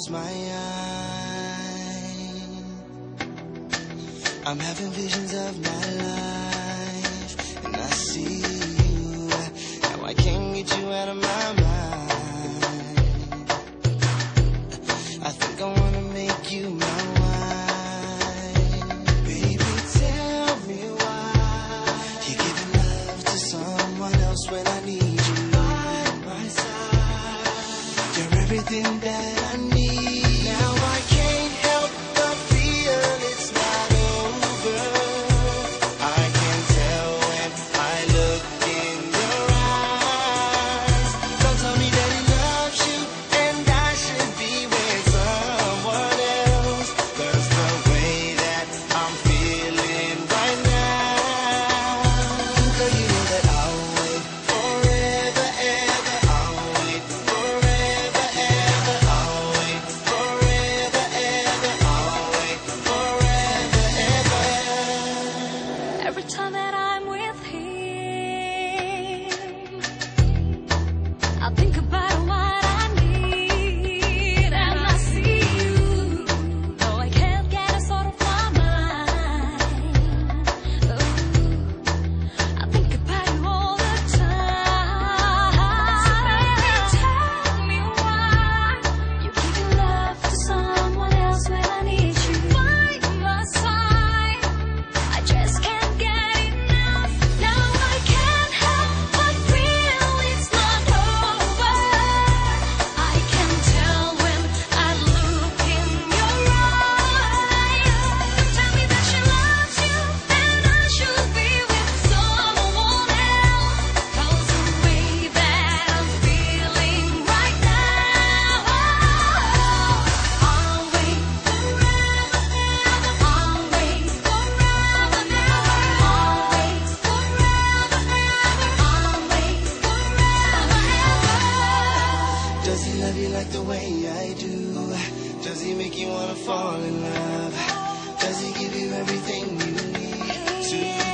close my eyes. I'm having visions of my life. Think like the way I do? Does he make you wanna fall in love? Does he give you everything you need?